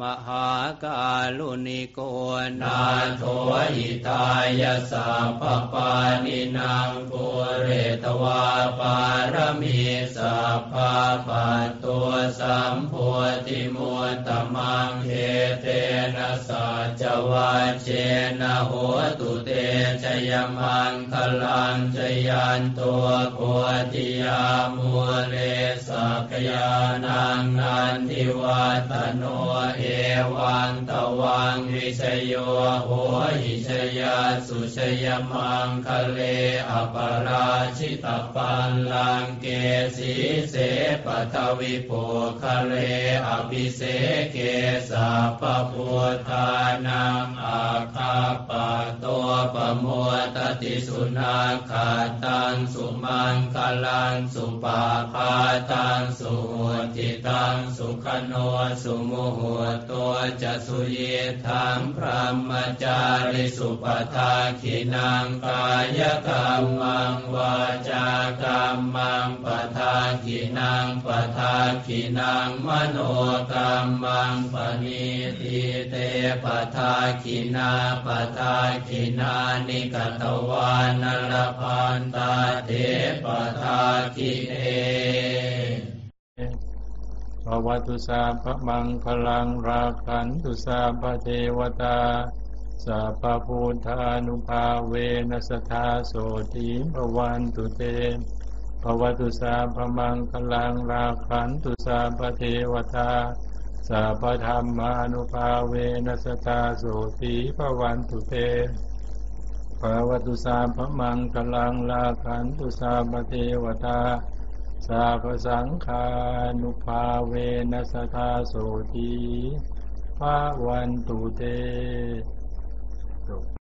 มหากาลุนิโกนานโทหิตายาสัพพปานินางปุเรตวาปารมีสัพพะปัตตัวสัมโพธิมุตตมังเทเตนะสัจวัเชนะโหตุเตชยมังคลังชยันตัวโพธิยามุเลสักยานังนันทิวัตโนเอวังตวังวิชโยโหหิชยาสุชยมังคะเลอปราชิตปันลังเกสีเสปทวิปุคะเลอภิเสเกสัพพุทธานังอาคาปะตัวปโมตติสุนาคาตังสุมังคลังสุปาพาตังสุหุติตังสุขโนสุมุหุตัวจะสุเยธังพระมจาริสุปทาขินังกายกรรมังวาจากรรมังปทาขินังปทาขินังมโนกรรมังปณิติเตปทาขินาปทาขินานิกตวานลพันตาเทปทาขิเอ ภวตุสาพมังคลังราคันตุสาพเทวตาสัพพุทธานุภาเวนัสธาโสติภวันตุเตภวตุสาพมังคลังราคันตุสาพเทวตาสัพพธรรมานุภาเวนัสธาโสติภวันตุเตภวตุสาพมังคลังราคันตุสาพเทวตา สาพสังคานุภาเวนัสธาโสทีพระวันตุเต